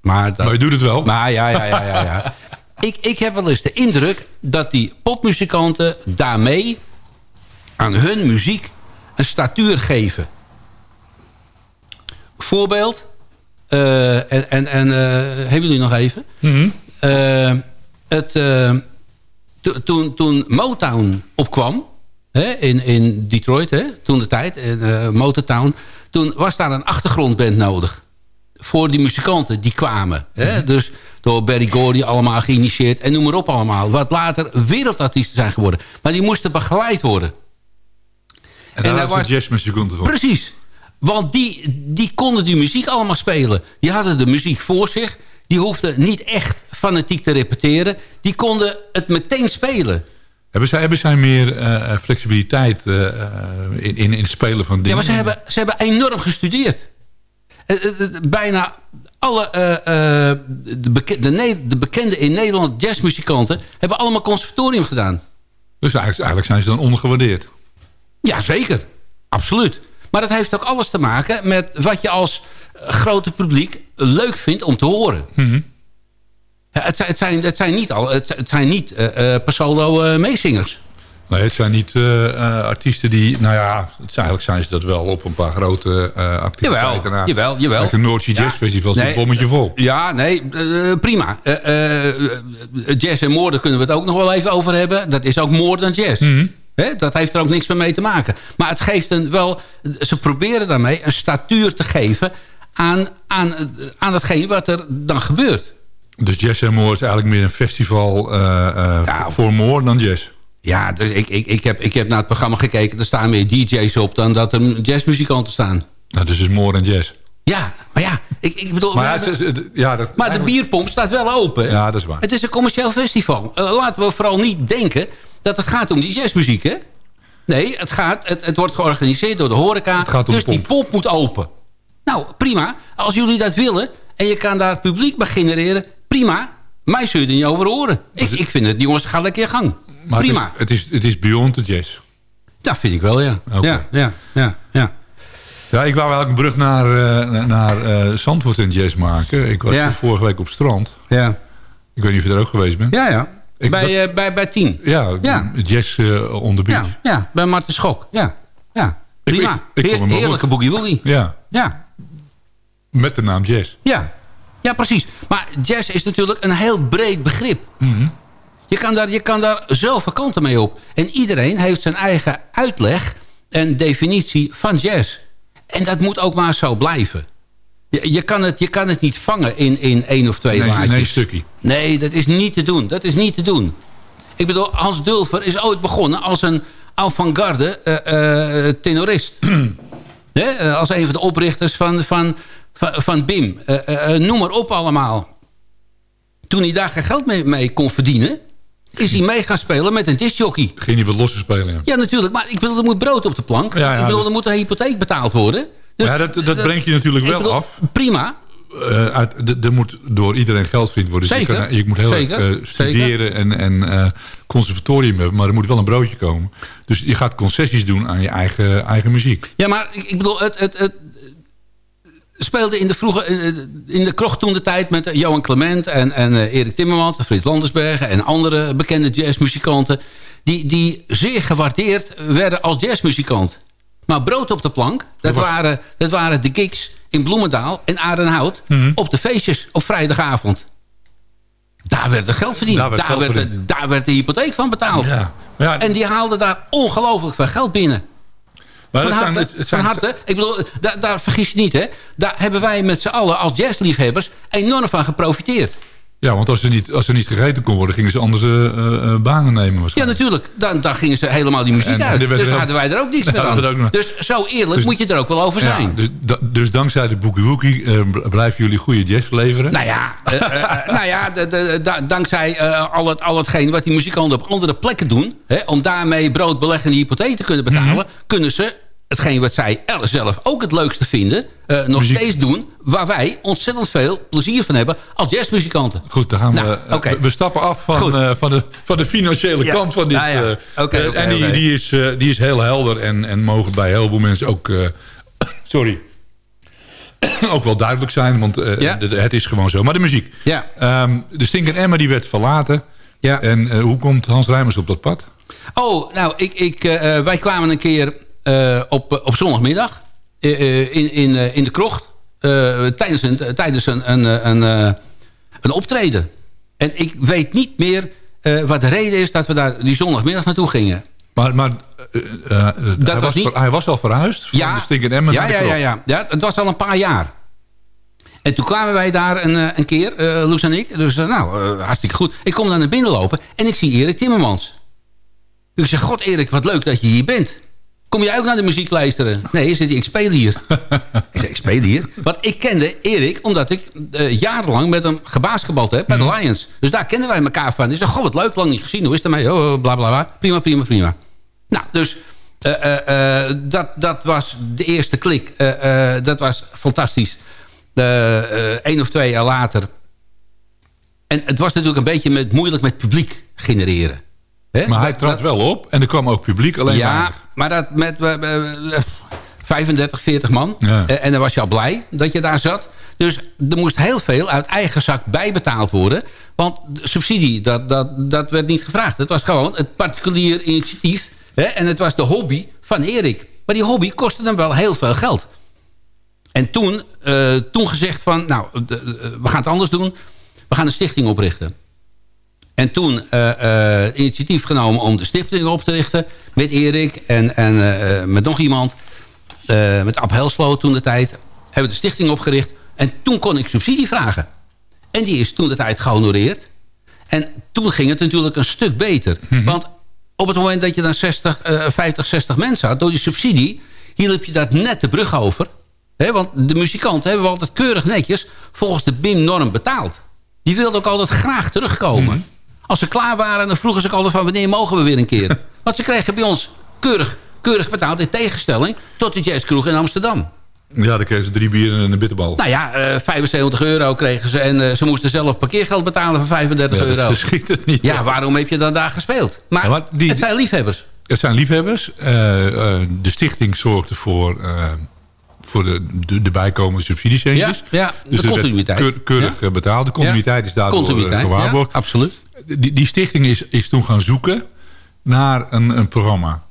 Maar, dat, Maar je doet het wel. Maar ja, ja, ja, ja. ja. ik, ik heb wel eens de indruk dat die popmuzikanten daarmee aan hun muziek een statuur geven. Voorbeeld. eh, en en, en eh, hebben jullie nog even? Eh, het, to- toen, toen Motown opkwam hè, in, in Detroit, hè, toen de tijd, in Motown, toen was daar een achtergrondband nodig. Voor die muzikanten die kwamen. Hè? Dus door Barry Gordy allemaal geïnitieerd. En noem maar op allemaal. Wat later wereldartiesten zijn geworden. Maar die moesten begeleid worden. En daar daar was voor. Precies. Want die, die konden die muziek allemaal spelen. Die hadden de muziek voor zich. Die hoefden niet echt fanatiek te repeteren. Die konden het meteen spelen. Hebben zij, hebben zij meer eh, flexibiliteit eh, eh, in, in, in het spelen van dingen? Ja, maar ze hebben, ze hebben enorm gestudeerd. Eh, eh, eh, Bijna alle de, beke- de, de bekende in Nederland jazzmuzikanten... hebben allemaal conservatorium gedaan. Dus eigenlijk, zijn ze dan ondergewaardeerd. Ja, zeker. Absoluut. Maar dat heeft ook alles te maken met wat je als grote publiek leuk vindt om te horen. Mhm. Het, zijn, het, zijn, het zijn niet, al, het, zijn niet saldo eh, meezingers. Nee, het zijn niet eh, eh, artiesten die... Nou ja, het zijn, eigenlijk zijn ze dat wel op een paar grote eh activiteiten. Jawel, jawel, jawel. Like de Noord Sea Jazz Ja. Festival is Nee, een bommetje vol. Ja, nee, prima. Jazz en moord, daar kunnen we het ook nog wel even over hebben. Dat is ook more dan jazz. Mhm. Dat heeft er ook niks meer mee te maken. Maar het geeft een wel... Ze proberen daarmee een statuur te geven... aan, aan, aan hetgeen wat er dan gebeurt. Dus Jazz en More is eigenlijk meer een festival eh, voor More dan jazz. Ja, dus ik, ik, ik, heb, ik heb naar het programma gekeken. Er staan meer DJ's op dan dat er jazzmuzikanten staan. Nou, dus het is More dan jazz. Ja, maar ja, ik, ik bedoel... Maar, ja, hebben- ja, dat, maar de bierpomp staat wel open. Ja, dat is waar. Het is een commercieel festival. Eh, laten we vooral niet denken dat het gaat om die jazzmuziek, hè? Nee, het, gaat, het, het wordt georganiseerd door de horeca. Het gaat om dus de die pomp moet open. Nou, prima. Als jullie dat willen en je kan daar publiek bij genereren... prima. Mij zul je er niet over horen. Ik, ik vind het, die jongens, gaan lekker gang. Maar het is- prima. Het is, het is beyond de jazz. Dat vind ik wel, ja. Ja, ja, ja, ja. Ja, ik wou eigenlijk een brug naar, eh, naar eh, Zandvoort en jazz maken. Ik was Ja. vorige week op strand. Ja, Ik weet niet of je er ook geweest bent. ja. ja. Ik- bij, eh, bij, bij tien. Ja, Ja. jazz on the beach. Ja, ja, bij Martin Schok. Ja, ja. Prima. ik- Heer- wel heerlijke goed. boogie woogie. Ja, Ja, met de naam jazz. ja. Ja, precies. Maar jazz is natuurlijk een heel breed begrip. Mhm. Je kan, daar, je kan daar kanten mee op. En iedereen heeft zijn eigen uitleg en definitie van jazz. En dat moet ook maar zo blijven. Je, je, kan, het, je kan het niet vangen in, in één of twee Nee, laadjes. nee, stukje. Nee, dat is niet te doen. Dat is niet te doen. Ik bedoel, Hans Dulfer is ooit begonnen als een avant-garde eh, eh, tenorist. Hè, eh, als een van de oprichters van, van, van, van BIM. Noem maar op allemaal. Toen hij daar geen geld mee, mee kon verdienen... is hij mee gaan spelen met een discjockey. Ging niet wat losser spelen. Ja. Ja, natuurlijk. Maar ik bedoel, er moet brood op de plank. Ja, ja, ik bedoel, dat- er moet een hypotheek betaald worden. Dus, ja, dat, dat brengt je natuurlijk wel bedoel, af. Prima. Eh, uit, er moet door iedereen geld verdiend worden. Dus Zeker. Je, kan, je moet heel Zeker. erg eh, studeren en, en eh, conservatorium hebben. Maar er moet wel een broodje komen. Dus je gaat concessies doen aan je eigen, eigen muziek. Ja, maar ik, ik bedoel, het, het, het speelde in de vroege, eh, in de krocht toen de tijd met eh, Johan Clement en, en eh, Erik Timmermans, Frits Landersbergen en andere bekende jazzmuzikanten, die, die zeer gewaardeerd werden als jazzmuzikant. Maar brood op de plank, dat, was- waren, dat waren de gigs in Bloemendaal en Aardenhout Mhm. op de feestjes op vrijdagavond. Daar werd er geld verdiend. Daar Daar werd werd, geld de- daar werd de hypotheek van betaald. Ja. Ja, En die haalden daar ongelooflijk veel geld binnen. Maar Van zijn- harte. Ik bedoel, daar, daar vergis je niet, hè. Daar hebben wij met z'n allen als jazzliefhebbers enorm van geprofiteerd. Ja, want als er niet, als er niet gegeten kon worden, gingen ze andere eh, eh, banen nemen Ja, waarschijnlijk. natuurlijk. Dan, dan gingen ze helemaal die muziek En- uit. Dus dan hadden wij er ook niks Ja, meer aan. nog- Dus zo eerlijk Dus- moet je er ook wel over Ja, zijn. dus, da- dus dankzij de Boogie Woogie eh, blijven jullie goede jazz leveren. Nou ja, eh, eh, eh, nou ja de, de, da- dankzij eh, al, het, al hetgeen wat die muzikanten op andere plekken doen... Hè, om daarmee brood, beleg en hypotheek te kunnen betalen... Mhm. kunnen ze hetgeen wat zij zelf ook het leukste vinden... eh, nog Muziek. steeds doen waar wij ontzettend veel plezier van hebben... als jazzmuzikanten. Goed, dan gaan Nou, we, eh, oké. we. We stappen af van, eh, van, de, van de financiële Ja. kant van dit. Nou ja. eh, Oké, eh, oké, en die, die, is, eh, die is heel helder en, en mogen bij heel veel mensen ook... eh, sorry. ook wel duidelijk zijn, want eh, Ja. het is gewoon zo. Maar de muziek. Ja. Ehm, de Stink Emma die werd verlaten. Ja. En eh, hoe komt Hans Rijmers op dat pad? Oh, nou, ik, ik, eh, eh, wij kwamen een keer eh, op, op zondagmiddag eh, eh, in, in, in de krocht tijdens, een, tijdens een, een, een, een optreden. En ik weet niet meer wat de reden is dat we daar die zondagmiddag naartoe gingen. Maar, maar Dat hij, was was niet- hij was al verhuisd van de Stink in Emmen ja, de ja, ja, ja, ja. Het was al een paar jaar. En toen kwamen wij daar een, een keer, eh Loes en ik. Dus nou, hartstikke goed. Ik kom daar naar binnen lopen en ik zie Erik Timmermans. Ik zeg, god Erik, wat leuk dat je hier bent. Kom jij ook naar de muziek luisteren? Nee, zit ik speel hier. ik ik speel hier? Want ik kende Erik omdat ik eh, jarenlang met hem gebasketbald heb bij de Lions. Dus daar kenden wij elkaar van. Ik zeg, god wat leuk, lang niet gezien. Hoe is het ermee? Oh, bla bla bla. Prima, prima, prima. Nou, dus eh, eh, dat, dat was de eerste klik. Dat was fantastisch. Eén of twee jaar later. En het was natuurlijk een beetje met, moeilijk met publiek genereren. Maar hij trad wel op en er kwam ook publiek. Alleen ja, maar. maar dat met eh, eh, 35, 40 man. Ja. Eh, en dan was je al blij dat je daar zat. Dus er moest heel veel uit eigen zak bijbetaald worden. Want subsidie, dat, dat, dat werd niet gevraagd. Het was gewoon het particulier initiatief. Hè? En het was de hobby van Erik. Maar die hobby kostte hem wel heel veel geld. En toen, eh, toen gezegd van, nou, we gaan het anders doen. We gaan een stichting oprichten. En toen eh, eh, initiatief genomen om de stichting op te richten. Met Erik en, en eh, met nog iemand. met Ab Helslo toen de tijd. Hebben we de stichting opgericht. En toen kon ik subsidie vragen. En die is toen de tijd gehonoreerd. En toen ging het natuurlijk een stuk beter. Want op het moment dat je dan 60, eh, 50, 60 mensen had... door die subsidie, hielp je dat net de brug over. Want de muzikanten hebben we altijd keurig netjes... volgens de BIM-norm betaald. Die wilden ook altijd graag terugkomen. Als ze klaar waren, dan vroegen ze ook altijd van... wanneer mogen we weer een keer? Want ze kregen bij ons keurig, keurig betaald... in tegenstelling tot de jazzkroeg in Amsterdam. Ja, dan kregen ze drie bieren en een bitterbal. Nou ja, eh 75 euro kregen ze. En eh, ze moesten zelf parkeergeld betalen van 35 Ja, dat euro. schiet het niet. Ja, waarom heb je dan daar gespeeld? Maar, Ja, maar die- het zijn liefhebbers. Het zijn liefhebbers. Eh, eh, de stichting zorgde voor, eh, voor de, de, de bijkomende subsidiecentjes. Ja, ja, de werd continuïteit. keur- keurig eh, betaald. De continuïteit is daardoor eh, gewaarborgd. absoluut. Die, die stichting is, is toen gaan zoeken naar een, een programma.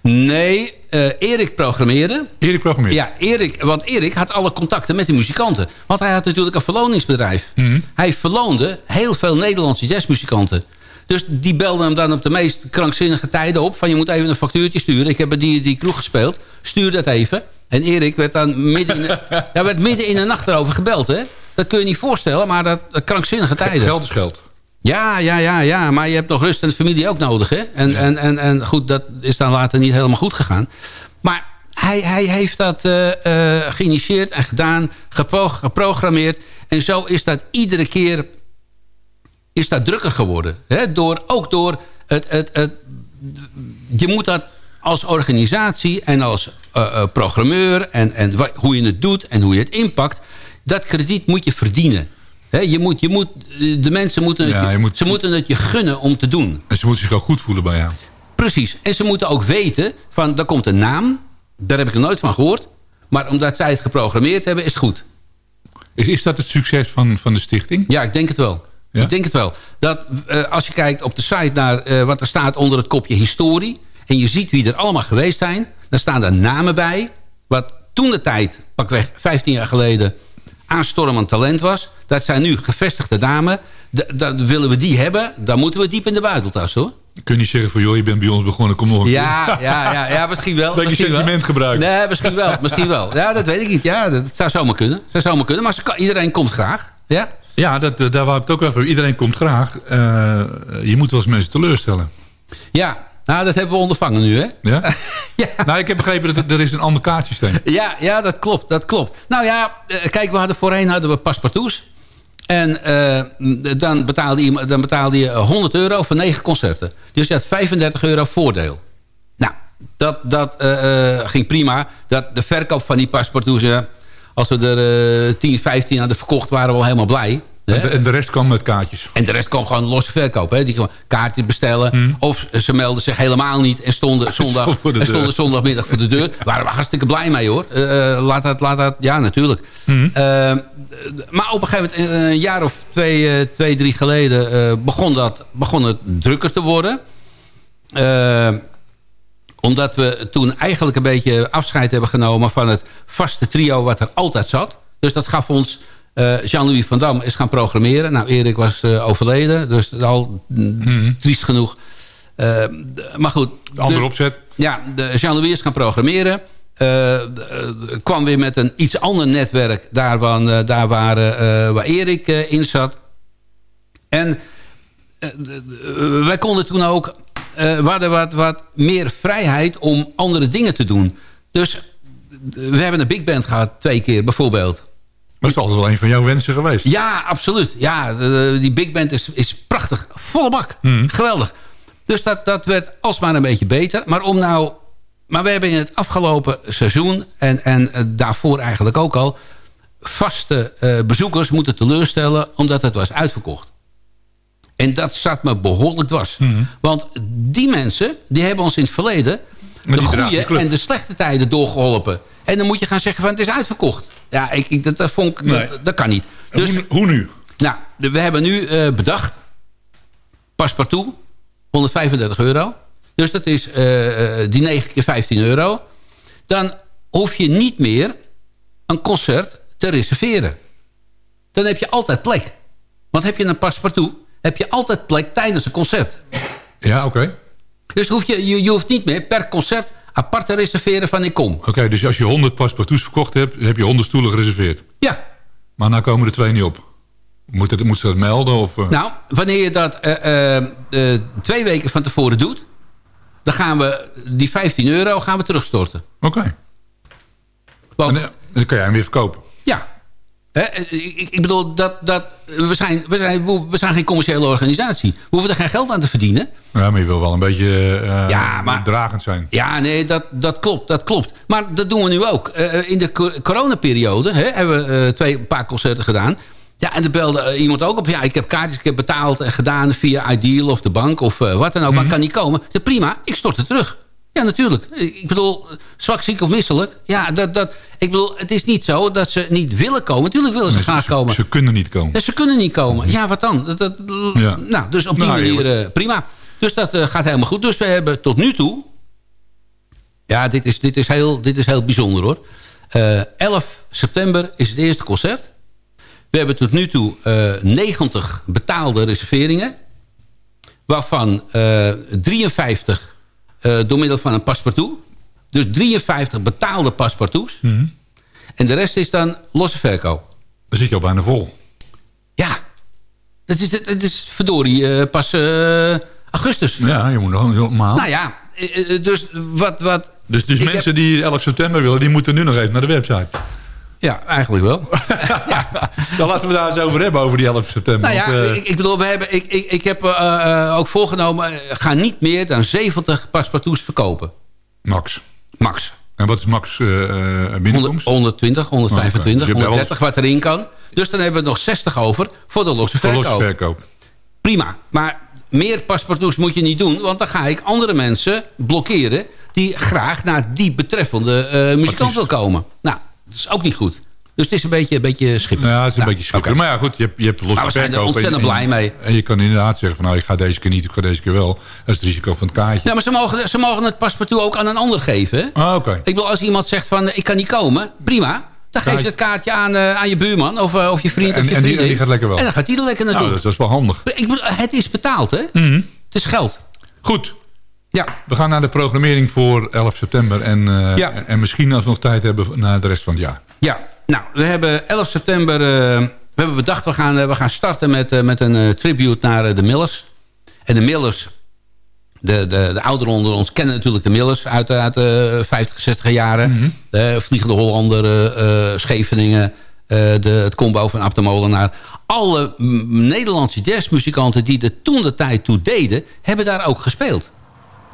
Nee, eh, Erik programmeerde. Erik programmeerde? Ja, Erik, want Erik had alle contacten met de muzikanten. Want hij had natuurlijk een verloningsbedrijf. Mhm. Hij verloonde heel veel Nederlandse jazzmuzikanten. Dus die belden hem dan op de meest krankzinnige tijden op... van je moet even een factuurtje sturen. Ik heb bij die, die kroeg gespeeld. Stuur dat even. En Erik werd dan midden in de, ja, werd midden in de nacht erover gebeld. Hè? Dat kun je niet voorstellen, maar dat, dat krankzinnige tijden. Geld is geld. Ja, ja, ja, ja. Maar je hebt nog rust en de familie ook nodig. Hè? En, en, en, en goed, dat is dan later niet helemaal goed gegaan. Maar hij, hij heeft dat eh, eh, geïnitieerd en gedaan, gepro- geprogrammeerd. En zo is dat iedere keer is dat drukker geworden. Hè? Door, ook door het, het, het... Je moet dat als organisatie en als eh, programmeur... En, en hoe je het doet en hoe je het inpakt... dat krediet moet je verdienen. Je moet, je moet, eh, de mensen moeten het, Ja, je- moet- ze moeten het je gunnen om te doen. En ze moeten zich ook goed voelen bij jou. Precies. En ze moeten ook weten van, er komt een naam. Daar heb ik er nooit van gehoord. Maar omdat zij het geprogrammeerd hebben, is het goed. Is, is dat het succes van, van de stichting? Ja, ik denk het wel. Ja? Ik denk het wel. Dat, eh, als je kijkt op de site naar eh, wat er staat onder het kopje historie... en je ziet wie er allemaal geweest zijn... dan staan daar namen bij... wat toen de tijd, pakweg 15 jaar geleden... aanstormend talent was. Dat zijn nu gevestigde dames. Dan willen we die hebben, dan moeten we diep in de buiteltas, hoor. Kun je niet zeggen van, joh, je bent bij ons begonnen, kom nog een Ja, keer. ja, ja, ja, misschien wel. Dat je sentiment wel. gebruikt. Nee, misschien wel, misschien wel. Ja, dat weet ik niet. Ja, dat zou zomaar kunnen. zou zomaar kunnen. Maar kan- iedereen komt graag. Ja? Ja, dat, daar wou ik het ook over. Iedereen komt graag. Eh, je moet wel eens mensen teleurstellen. Ja, nou, dat hebben we ondervangen nu, hè? Ja? Nou, ik heb begrepen dat er, er is een ander kaartsysteem. Ja, ja, dat klopt, dat klopt. Nou ja, eh, kijk, we hadden voorheen hadden we paspartouts. En eh, dan, betaalde je, dan betaalde je 100 euro voor negen concerten. Dus je had 35 euro voordeel. Nou, dat, dat eh, ging prima. Dat, de verkoop van die paspartouts, ja, als we er eh 10, 15 hadden verkocht, waren we al helemaal blij. En de, en de rest kwam met kaartjes. En de rest kwam gewoon losse verkoop. Hè? Die gewoon kaartjes bestellen. Hmm. Of ze melden zich helemaal niet en stonden, zondag, en stonden zondagmiddag voor de deur. Waren we hartstikke blij mee hoor. Eh, eh, laat dat, laat dat, ja natuurlijk. Hmm. Eh, maar op een gegeven moment, een jaar of twee, eh, twee drie geleden... begon, dat, begon het drukker te worden. Eh, omdat we toen eigenlijk een beetje afscheid hebben genomen... van het vaste trio wat er altijd zat. Dus dat gaf ons... eh, Jean-Louis van Dam is gaan programmeren. Nou, Erik was eh, overleden, dus al mm, triest genoeg. Eh, maar goed. De andere de- opzet. Ja, Jean-Louis is gaan programmeren. Eh, kwam weer met een iets ander netwerk. Daar, waar, eh, daar waar, waar Erik in zat. En wij konden toen ook... we hadden wat, wat meer vrijheid om andere dingen te doen. Dus we hebben een big band gehad twee keer bijvoorbeeld. Dat is altijd wel een van jouw wensen geweest. Ja, absoluut. Ja, die big band is, is prachtig. Volle bak. Mhm. Geweldig. Dus dat, dat werd alsmaar een beetje beter. Maar om nou... Maar we hebben in het afgelopen seizoen... en, en eh, daarvoor eigenlijk ook al... vaste eh, bezoekers moeten teleurstellen... omdat het was uitverkocht. En dat zat me behoorlijk dwars. Mhm. Want die mensen... die hebben ons in het verleden... Maar de goede en de slechte tijden doorgeholpen. En dan moet je gaan zeggen van het is uitverkocht. Ja, ik, ik, dat, dat, vond ik, Nee. dat, dat kan niet. Dus, hoe, hoe nu? nou, we hebben nu eh, bedacht... paspartout, 135 euro. Dus dat is eh, eh, die 9 keer 15 euro. Dan hoef je niet meer een concert te reserveren. Dan heb je altijd plek. Want heb je een paspartout... heb je altijd plek tijdens een concert. Ja, oké. Dus hoef je, je, je hoeft niet meer per concert apart te reserveren van ik kom. Oké, dus als je 100 paspartouts verkocht hebt, heb je 100 stoelen gereserveerd. Ja. Maar nou komen er twee niet op. Moet, het, moet ze dat melden? Of, eh? Nou, wanneer je dat eh, eh, twee weken van tevoren doet... dan gaan we die 15 euro gaan we terugstorten. Oké. Want- En, dan kan jij hem weer verkopen. Eh, ik, ik bedoel, dat, dat, we, zijn, we, zijn, we zijn geen commerciële organisatie. We hoeven er geen geld aan te verdienen. Ja, maar je wil wel een beetje eh, Ja, maar- dragend zijn. Ja, nee, dat, dat klopt, dat klopt. Maar dat doen we nu ook. Eh, in de co- coronaperiode hè, hebben we twee, een paar concerten gedaan. Ja, en er belde iemand ook op. Ja, ik heb kaartjes, ik heb betaald en gedaan via Ideal of de bank of wat dan ook. Maar ik kan niet komen. Prima, ik stort het terug. Ja, natuurlijk. Ik bedoel, zwak, ziek of misselijk. Ja, dat, dat, ik bedoel, het is niet zo dat ze niet willen komen. Natuurlijk willen ze Nee, graag komen. Ze kunnen niet komen. Ja, ze kunnen niet komen. Ja, wat dan? Dat, dat, Ja. Nou, dus op die Nou, manier eh, prima. Dus dat eh, gaat helemaal goed. Dus we hebben tot nu toe... Ja, dit is, dit is, heel, dit is heel bijzonder hoor. Eh 11 september is het eerste concert. We hebben tot nu toe eh 90 betaalde reserveringen. Waarvan eh 53 eh, door middel van een paspartout. Dus 53 betaalde paspartouts. Mhm. En de rest is dan losse verkoop. Dan zit je al bijna vol. Ja, het is, het is verdorie eh, pas eh, augustus. Ja, je moet nog helemaal. Nou ja, eh, eh, dus wat... wat dus dus mensen heb- die 11 september willen, die moeten nu nog even naar de website. Ja, eigenlijk wel. Dan laten we daar eens over hebben, over die 11 september. nou ja, want, eh, ik, ik bedoel, we hebben, ik, ik, ik heb eh, eh, ook voorgenomen... ga niet meer dan 70 paspartouts verkopen. Max. Max. En wat is max binnenkomst? 120, 125, Oh, oké. Dus je hebt wel 130 wat erin kan. Dus dan hebben we nog 60 over voor de losse Voor verkoop. losse verkoop. Prima. Maar meer paspartouts moet je niet doen. Want dan ga ik andere mensen blokkeren... die graag naar die betreffende eh, muzikant wil komen. Nou, dat is ook niet goed. Dus het is een beetje, een beetje schippig. Ja, het is een Nou, beetje schipper. Maar ja, goed, je hebt, je hebt losse Maar we zijn er ontzettend en- blij mee. En je kan inderdaad zeggen van, nou, ik ga deze keer niet, ik ga deze keer wel. Dat is het risico van het kaartje. Ja, maar ze mogen, ze mogen het paspartout ook aan een ander geven. Ah, oké. Ik bedoel, als iemand zegt van, eh, ik kan niet komen, prima. Dan geef je het kaartje aan, eh, aan je buurman of, eh, of je vriend En- of je en die- die gaat lekker wel. En dan gaat die er lekker naartoe. Nou, dat is, dat is wel handig. Ik bedoel, het is betaald, hè? Mhm. Het is geld. Goed. Ja. We gaan naar de programmering voor 11 september. En, eh, Ja. en misschien als we nog tijd hebben naar de rest van het jaar. Ja, nou, we hebben 11 september... eh, we hebben bedacht, we gaan, eh, we gaan starten met, met een tribute naar de Millers. En de Millers, de, de, de ouderen onder ons kennen natuurlijk de Millers... uit, de- uit de 50, 60 jaren. De Vliegende Hollander, Scheveningen... de, het combo van Ab de Molenaar. Alle mm, Nederlandse jazzmuzikanten die er toen de tijd toe deden... hebben daar ook gespeeld.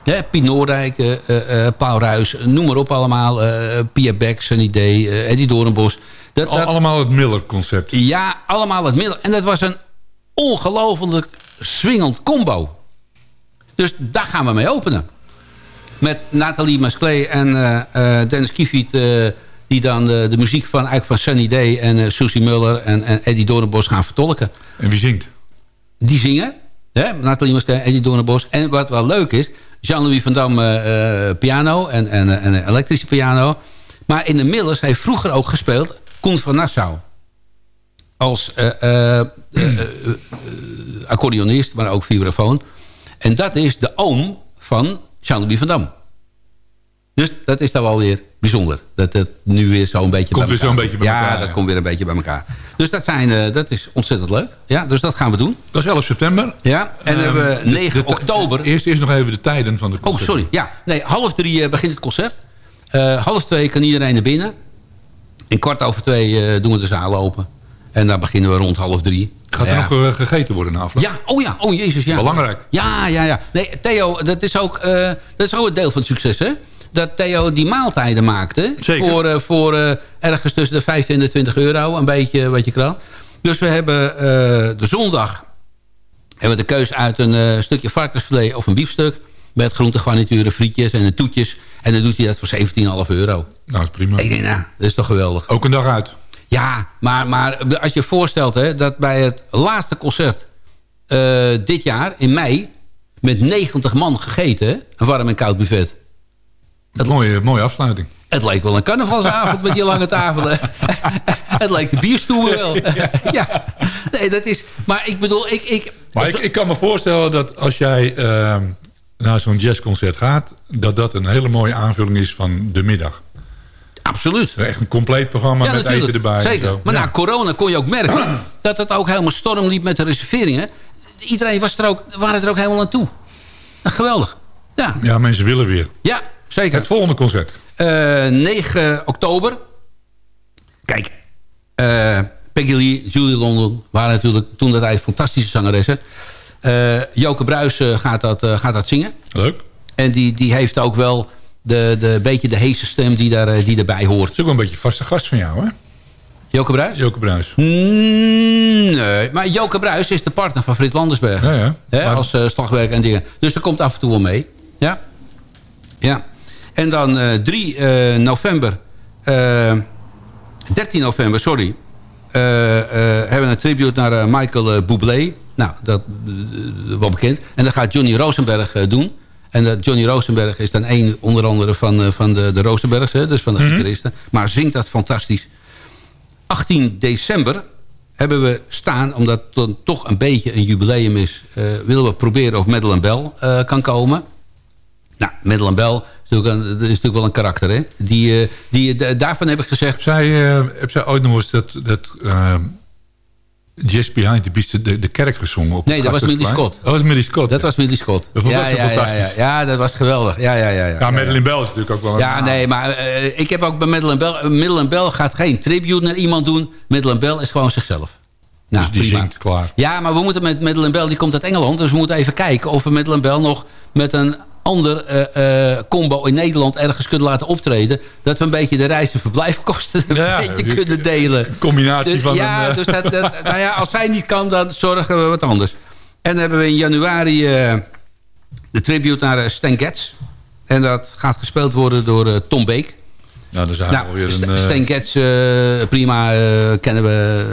Ja, Piet Noordijk, eh, eh, eh, Paul Ruijs, noem maar op allemaal. eh Pia Beck, Sunny Day, eh, Eddie Doornbos. Dat, Al- dat- allemaal het Miller-concept. ja, allemaal het middel. En dat was een ongelooflijk swingend combo. Dus daar gaan we mee openen. Met Nathalie Masclay en Dennis Kiefiet... die dan de, de muziek van, eigenlijk van Sunny Day en Susie Muller en, en Eddie Doornbos gaan vertolken. En wie zingt? Die zingen. Hè? Nathalie Masclay, Eddie Doornbos. En wat wel leuk is... Jean-Louis van Dam eh, piano en, en, eh, en elektrische piano. Maar in de Millers heeft vroeger ook gespeeld... Koen van Nassau. Als eh, accordeonist, maar ook vibrafoon. En dat is de oom van Jean-Louis van Dam. Dus dat is dan wel weer bijzonder. Dat het nu weer zo'n beetje Komt bij weer elkaar zo'n beetje bij ja, elkaar, dat ja. komt weer een beetje bij elkaar. Dus dat, zijn, eh, dat is ontzettend leuk. Ja, dus dat gaan we doen. Dat is 11 september. Ja, en dan hebben we Ehm, de- 9 de- oktober. Eerst, eerst nog even de tijden van de Oh, concerten. sorry. Ja, nee, half drie eh, begint het concert. Eh, half twee kan iedereen naar binnen. En kwart over twee doen we de zaal open. En dan beginnen we rond half drie. Gaat er Ja. nog gegeten worden na afloop? Ja, oh ja, oh jezus, ja. Belangrijk. Ja, ja, ja. Nee, Theo, dat is ook, dat is ook een deel van het succes, hè? Dat Theo die maaltijden maakte. Zeker. Voor, eh, voor eh, ergens tussen de 15 en de 20 euro. Een beetje, een beetje kraan. Dus we hebben eh, de zondag hebben we de keus uit een stukje varkensfilet of een biefstuk. Met groentegarnituren, frietjes en toetjes. En dan doet hij dat voor 17,5 euro. Nou, dat is prima. Ik denk, nou, dat is toch geweldig. Ook een dag uit. Ja, maar, maar als je je voorstelt hè, dat bij het laatste concert dit jaar, in mei... met 90 man gegeten, een warm en koud buffet. Een mooie, mooie afsluiting. Het leek wel een carnavalsavond met die lange tafelen. het leek de bierstoel wel. ja, nee, dat is... Maar ik bedoel, ik... ik Maar ik, ik kan me voorstellen dat als jij ehm, naar zo'n jazzconcert gaat... dat dat een hele mooie aanvulling is van de middag. Absoluut. Echt een compleet programma Ja, met natuurlijk. eten erbij. en Zeker. zo. Maar Ja. na corona kon je ook merken dat het ook helemaal storm liep met de reserveringen. Iedereen was er ook, waren er ook helemaal aan toe. Geweldig. Ja, ja, mensen willen weer. ja zeker. Het volgende concert. Eh, 9 oktober. Kijk, eh, Peggy Lee, Julie London waren natuurlijk toen dat tijd fantastische zangeressen. Eh Joke Bruis eh, gaat, dat, eh, gaat dat zingen. Leuk. En die, die heeft ook wel de, de, beetje de heese stem die, daar, eh, die erbij hoort. Dat is ook wel een beetje vaste gast van jou, hè? Joke Bruis? Joke Bruis. Mm, nee, maar Joke Bruis is de partner van Frits Landersberg. Ja, ja. Hè, Maar- als uh, slagwerker en dingen. Dus dat komt af en toe wel mee. Ja. Ja. En dan eh 3 eh, november... eh 13 november, sorry. eh, eh, hebben we een tribute naar Michael Bublé. Nou, dat wel bekend. En dat gaat Johnny Rosenberg doen. En dat Johnny Rosenberg is dan één onder andere van, van de, de Rosenbergs. Hè, dus van de gitaristen. Maar zingt dat fantastisch. 18 december hebben we staan, omdat het dan toch een beetje een jubileum is... eh, willen we proberen of Madeleine Bell eh, kan komen. Nou, Madeleine Bell dat is natuurlijk wel een karakter, hè? Die, eh, die, d- daarvan heb ik gezegd... Heb zij, eh, heb zij ooit nog eens dat, dat eh, Just Behind the Beast de, de kerk gezongen? Op Nee, dat was Millie? Scott. Oh, dat is Millie Scott. Dat was Millie Scott. Dat vond ja, zo ja, ja, fantastisch. ja, ja, dat was geweldig. Ja, ja, ja. ja, Ja, Madeleine Bell is natuurlijk ook wel een... Ja, nee, maar eh, ik heb ook bij Madeleine Bell... Madeleine Bell gaat geen tribute naar iemand doen. Madeleine Bell is gewoon zichzelf. Nou, dus die prima. zingt klaar. Ja, maar we moeten met Madeleine Bell, die komt uit Engeland. Dus we moeten even kijken of we Madeleine Bell nog met een ander eh, eh, combo in Nederland ergens kunnen laten optreden. Dat we een beetje de reis- en verblijfkosten een beetje kunnen delen. Een combinatie Dus- van ja, een... eh, dus dat, dat, nou ja, als zij niet kan, dan zorgen we wat anders. En dan hebben we in januari de tribute naar Stan Getz. En dat gaat gespeeld worden door Tom Beek. nou, dan zijn we alweer St- een... Stan Getz, prima, kennen we.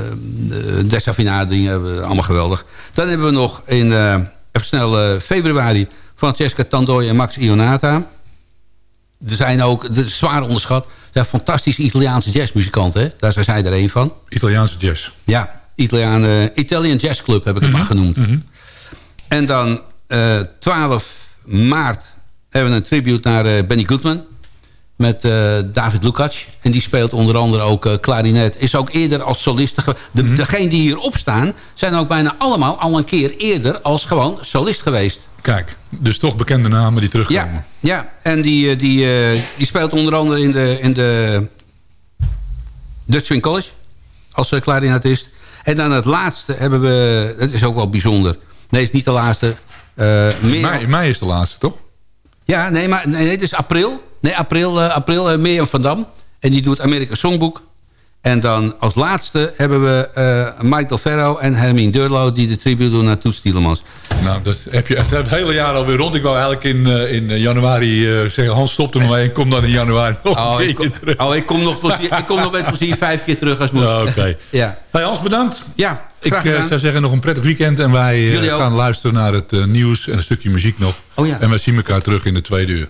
Uh, Desafinado dingen allemaal geweldig. Dan hebben we nog in, even snel, februari... Francesca Tandoi en Max Ionata. Er zijn ook, zwaar onderschat... Er zijn fantastische Italiaanse jazzmuzikanten. Hè? Daar zijn zij er een van. Italiaanse jazz. Ja, Italiaan, eh, Italian Jazz Club heb ik het Mhm. maar genoemd. En dan eh 12 maart hebben we een tribute naar eh, Benny Goodman. Met eh, David Lukacs. En die speelt onder andere ook eh, klarinet. Is ook eerder als solist. De, Mhm. Degenen die hierop staan... zijn ook bijna allemaal al een keer eerder als gewoon solist geweest. Kijk, dus toch bekende namen die terugkomen. Ja, ja. en die, eh, die, die speelt onder andere in de, in de Dutch Swing College. Als uh, klarinetist. En dan het laatste hebben we... Dat is ook wel bijzonder. Nee, het is niet de laatste. In mei, in mei is de laatste, toch? ja, nee, maar nee, het is april. Nee, april, eh, april uh, Mirjam van Dam. En die doet Amerika Songbook. En dan als laatste hebben we uh, Michael Ferro en Hermine Durlo... die de tribute doen naar Toets Tielemans. Nou, dat heb je het hele jaar alweer rond. Ik wou eigenlijk in, uh, in januari uh, zeggen... Hans, stop er nog mee en kom dan in januari nog oh, een ik kom, terug. Oh, ik kom, nog plezier, ik kom nog met plezier vijf keer terug als moet. Ja, Oké. Okay. ja. Hey, Hans, bedankt. Ja, Ik zou zeggen nog een prettig weekend. En wij gaan luisteren naar het nieuws en een stukje muziek nog. Oh, ja. En wij zien elkaar terug in de tweede uur.